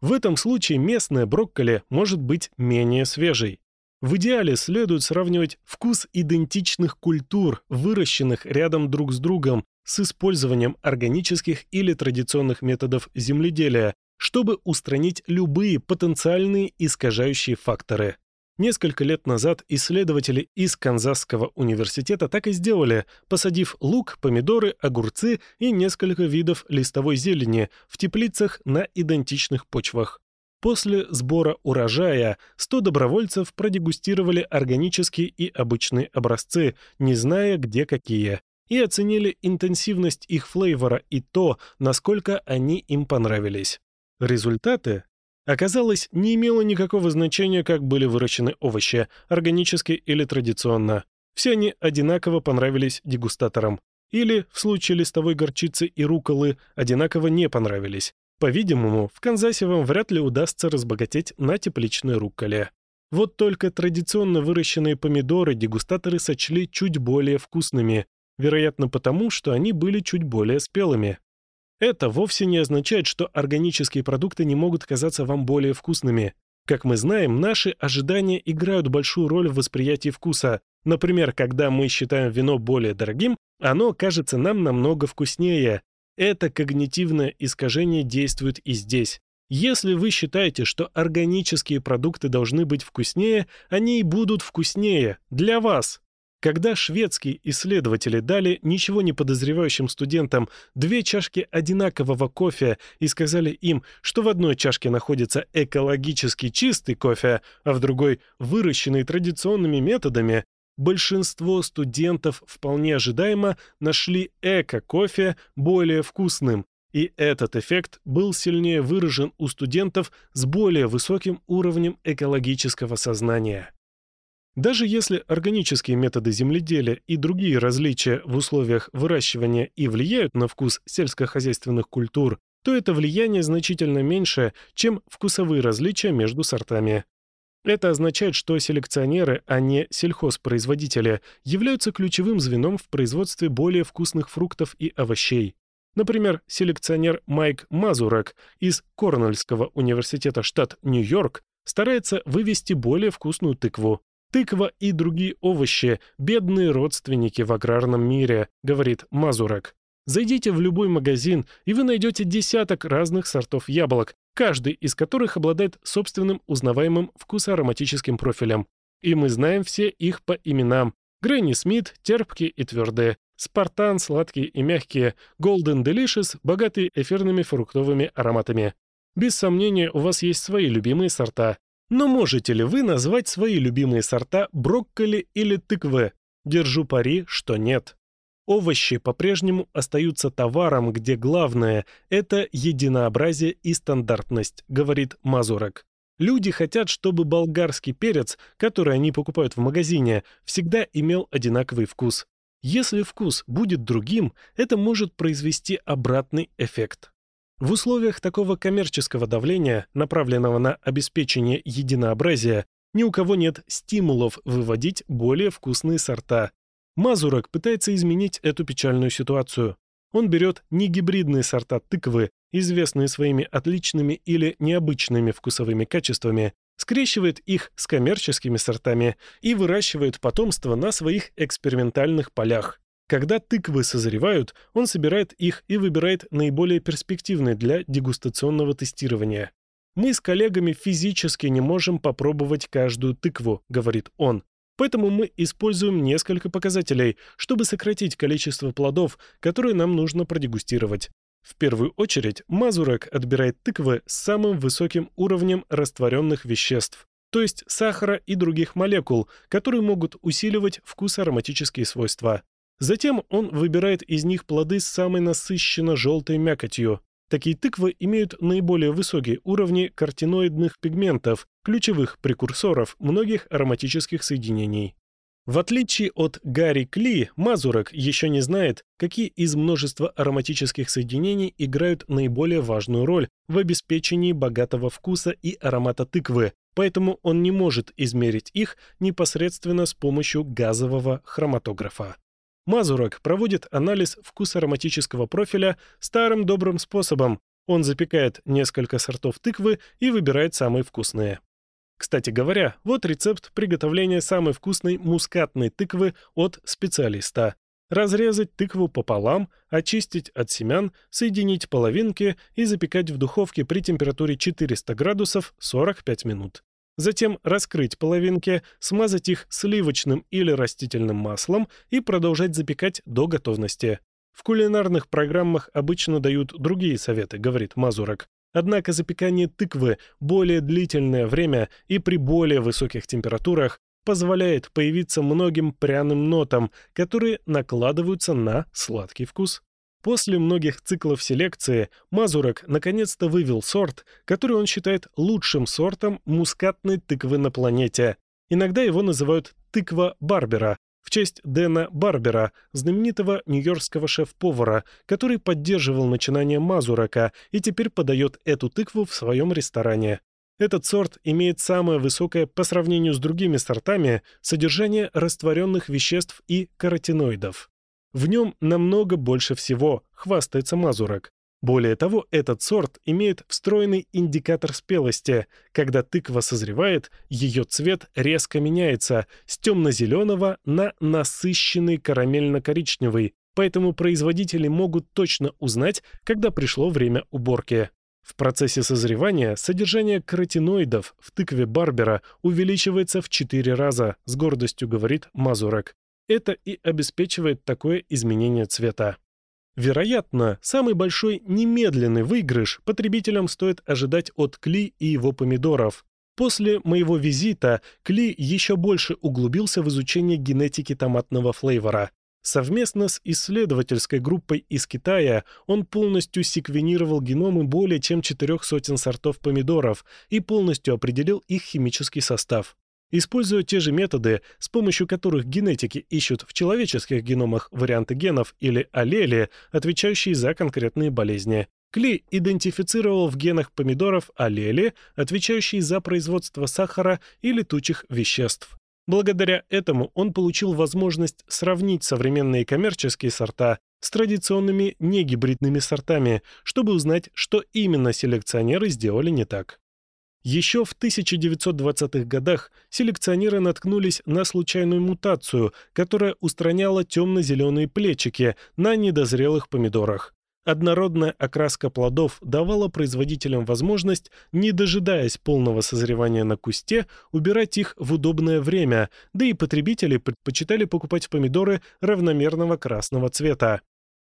В этом случае местное брокколи может быть менее свежей. В идеале следует сравнивать вкус идентичных культур, выращенных рядом друг с другом, с использованием органических или традиционных методов земледелия, чтобы устранить любые потенциальные искажающие факторы. Несколько лет назад исследователи из Канзасского университета так и сделали, посадив лук, помидоры, огурцы и несколько видов листовой зелени в теплицах на идентичных почвах. После сбора урожая 100 добровольцев продегустировали органические и обычные образцы, не зная, где какие, и оценили интенсивность их флейвора и то, насколько они им понравились. Результаты оказалось, не имело никакого значения, как были выращены овощи, органически или традиционно. Все они одинаково понравились дегустаторам. Или, в случае листовой горчицы и руколы, одинаково не понравились. По-видимому, в Канзасе вам вряд ли удастся разбогатеть на тепличной рукколе. Вот только традиционно выращенные помидоры дегустаторы сочли чуть более вкусными, вероятно потому, что они были чуть более спелыми. Это вовсе не означает, что органические продукты не могут казаться вам более вкусными. Как мы знаем, наши ожидания играют большую роль в восприятии вкуса. Например, когда мы считаем вино более дорогим, оно кажется нам намного вкуснее. Это когнитивное искажение действует и здесь. Если вы считаете, что органические продукты должны быть вкуснее, они и будут вкуснее для вас, когда шведские исследователи дали ничего не подозревающим студентам две чашки одинакового кофе и сказали им, что в одной чашке находится экологически чистый кофе, а в другой – выращенный традиционными методами, большинство студентов вполне ожидаемо нашли эко-кофе более вкусным, и этот эффект был сильнее выражен у студентов с более высоким уровнем экологического сознания. Даже если органические методы земледелия и другие различия в условиях выращивания и влияют на вкус сельскохозяйственных культур, то это влияние значительно меньше, чем вкусовые различия между сортами. Это означает, что селекционеры, а не сельхозпроизводители, являются ключевым звеном в производстве более вкусных фруктов и овощей. Например, селекционер Майк Мазурек из Корнельского университета штат Нью-Йорк старается вывести более вкусную тыкву. Тыква и другие овощи – бедные родственники в аграрном мире, говорит Мазурек. Зайдите в любой магазин, и вы найдете десяток разных сортов яблок, каждый из которых обладает собственным узнаваемым вкусоароматическим профилем. И мы знаем все их по именам. Гренни Смит – терпкие и твердые, Спартан – сладкие и мягкие, Голден Делишес – богатые эфирными фруктовыми ароматами. Без сомнения, у вас есть свои любимые сорта, но можете ли вы назвать свои любимые сорта брокколи или тыквы? Держу пари, что нет. Овощи по-прежнему остаются товаром, где главное – это единообразие и стандартность, говорит Мазурок. Люди хотят, чтобы болгарский перец, который они покупают в магазине, всегда имел одинаковый вкус. Если вкус будет другим, это может произвести обратный эффект. В условиях такого коммерческого давления, направленного на обеспечение единообразия, ни у кого нет стимулов выводить более вкусные сорта. Мазурок пытается изменить эту печальную ситуацию. Он берет негибридные сорта тыквы, известные своими отличными или необычными вкусовыми качествами, скрещивает их с коммерческими сортами и выращивает потомство на своих экспериментальных полях. Когда тыквы созревают, он собирает их и выбирает наиболее перспективные для дегустационного тестирования. «Мы с коллегами физически не можем попробовать каждую тыкву», — говорит он. «Поэтому мы используем несколько показателей, чтобы сократить количество плодов, которые нам нужно продегустировать. В первую очередь Мазурек отбирает тыквы с самым высоким уровнем растворенных веществ, то есть сахара и других молекул, которые могут усиливать вкус ароматические свойства. Затем он выбирает из них плоды с самой насыщенно желтой мякотью. Такие тыквы имеют наиболее высокие уровни картиноидных пигментов, ключевых прекурсоров многих ароматических соединений. В отличие от Гарри Кли, Мазурек еще не знает, какие из множества ароматических соединений играют наиболее важную роль в обеспечении богатого вкуса и аромата тыквы, поэтому он не может измерить их непосредственно с помощью газового хроматографа. Мазурок проводит анализ вкусоароматического профиля старым добрым способом. Он запекает несколько сортов тыквы и выбирает самые вкусные. Кстати говоря, вот рецепт приготовления самой вкусной мускатной тыквы от специалиста. Разрезать тыкву пополам, очистить от семян, соединить половинки и запекать в духовке при температуре 400 градусов 45 минут затем раскрыть половинки, смазать их сливочным или растительным маслом и продолжать запекать до готовности. В кулинарных программах обычно дают другие советы, говорит Мазурок. Однако запекание тыквы более длительное время и при более высоких температурах позволяет появиться многим пряным нотам, которые накладываются на сладкий вкус. После многих циклов селекции Мазурек наконец-то вывел сорт, который он считает лучшим сортом мускатной тыквы на планете. Иногда его называют «тыква Барбера», в честь Дэна Барбера, знаменитого нью-йоркского шеф-повара, который поддерживал начинание Мазурака и теперь подает эту тыкву в своем ресторане. Этот сорт имеет самое высокое по сравнению с другими сортами содержание растворенных веществ и каротиноидов. В нем намного больше всего, хвастается мазурок. Более того, этот сорт имеет встроенный индикатор спелости. Когда тыква созревает, ее цвет резко меняется с темно-зеленого на насыщенный карамельно-коричневый, поэтому производители могут точно узнать, когда пришло время уборки. В процессе созревания содержание каротиноидов в тыкве Барбера увеличивается в 4 раза, с гордостью говорит Мазурек. Это и обеспечивает такое изменение цвета. Вероятно, самый большой немедленный выигрыш потребителям стоит ожидать от Кли и его помидоров. После моего визита Кли еще больше углубился в изучение генетики томатного флейвора. Совместно с исследовательской группой из Китая он полностью секвенировал геномы более чем четырех сотен сортов помидоров и полностью определил их химический состав. Используя те же методы, с помощью которых генетики ищут в человеческих геномах варианты генов или аллели, отвечающие за конкретные болезни, Кли идентифицировал в генах помидоров аллели, отвечающие за производство сахара и летучих веществ. Благодаря этому он получил возможность сравнить современные коммерческие сорта с традиционными негибридными сортами, чтобы узнать, что именно селекционеры сделали не так. Еще в 1920-х годах селекционеры наткнулись на случайную мутацию, которая устраняла темно-зеленые плечики на недозрелых помидорах. Однородная окраска плодов давала производителям возможность, не дожидаясь полного созревания на кусте, убирать их в удобное время, да и потребители предпочитали покупать помидоры равномерного красного цвета.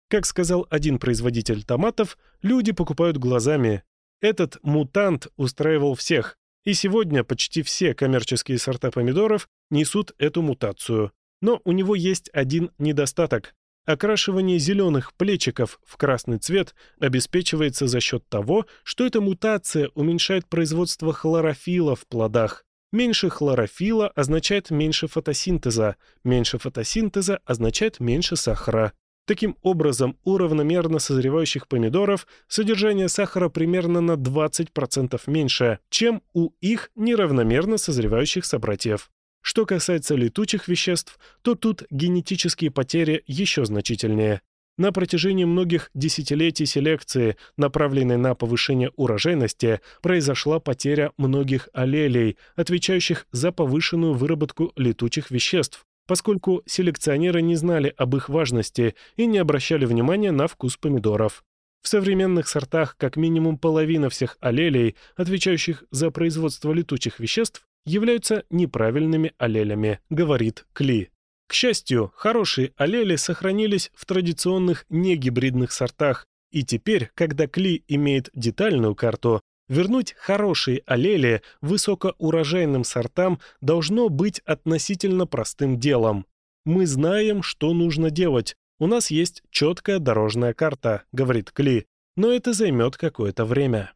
Как сказал один производитель томатов, люди покупают глазами, этот мутант устраивал всех, и сегодня почти все коммерческие сорта помидоров несут эту мутацию. Но у него есть один недостаток. Окрашивание зеленых плечиков в красный цвет обеспечивается за счет того, что эта мутация уменьшает производство хлорофила в плодах. Меньше хлорофила означает меньше фотосинтеза, меньше фотосинтеза означает меньше сахара. Таким образом, у равномерно созревающих помидоров содержание сахара примерно на 20% меньше, чем у их неравномерно созревающих собратьев. Что касается летучих веществ, то тут генетические потери еще значительнее. На протяжении многих десятилетий селекции, направленной на повышение урожайности, произошла потеря многих аллелей, отвечающих за повышенную выработку летучих веществ, поскольку селекционеры не знали об их важности и не обращали внимания на вкус помидоров. В современных сортах как минимум половина всех аллелей, отвечающих за производство летучих веществ, являются неправильными аллелями, говорит Кли. К счастью, хорошие аллели сохранились в традиционных негибридных сортах, и теперь, когда Кли имеет детальную карту, Вернуть хорошие аллели высокоурожайным сортам должно быть относительно простым делом. «Мы знаем, что нужно делать. У нас есть четкая дорожная карта», — говорит Кли, «но это займет какое-то время».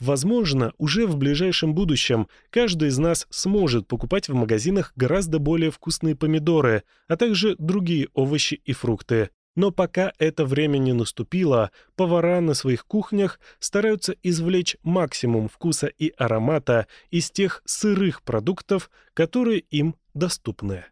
Возможно, уже в ближайшем будущем каждый из нас сможет покупать в магазинах гораздо более вкусные помидоры, а также другие овощи и фрукты. Но пока это время не наступило, повара на своих кухнях стараются извлечь максимум вкуса и аромата из тех сырых продуктов, которые им доступны.